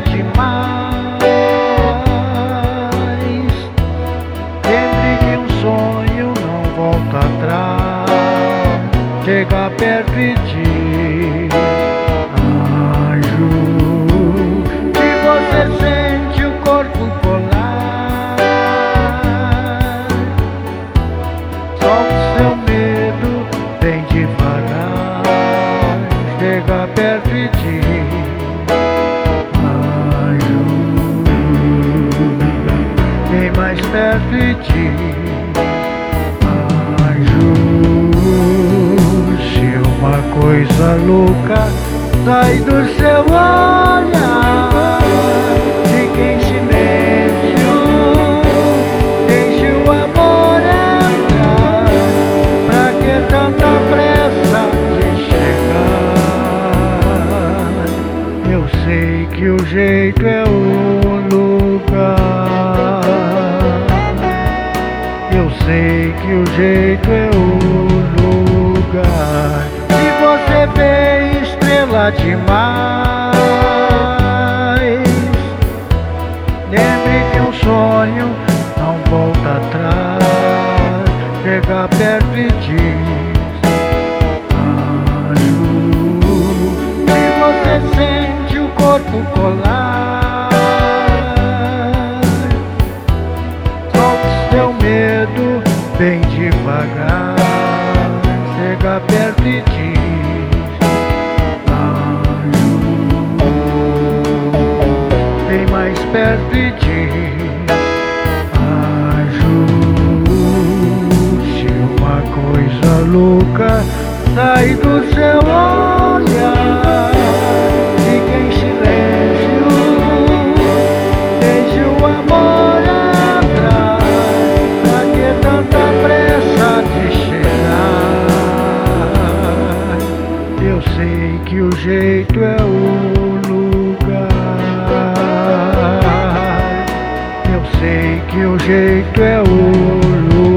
demais. Lembre que um sonho não volta atrás. Chega perto e diz: Anjo, que você sente o corpo colar. Solte seu medo, bem devagar. Chega perto e diz. Perto de ti. Se uma coisa louca sai do seu olhar, fique em silêncio, deixe o amor entrar. Pra que tanta pressa de chegar? Eu sei que o jeito é o que o jeito é o lugar. Se você vê estrela demais, lembre que um sonho não volta atrás. Chega perto e diz: Anjo, se você sente o corpo colar. Bem devagar. Chega perto e diz: Anjo, vem mais perto e diz: Anjo, se uma coisa louca. Sai do seu olhar, que o jeito é o lugar. Eu sei que o jeito é o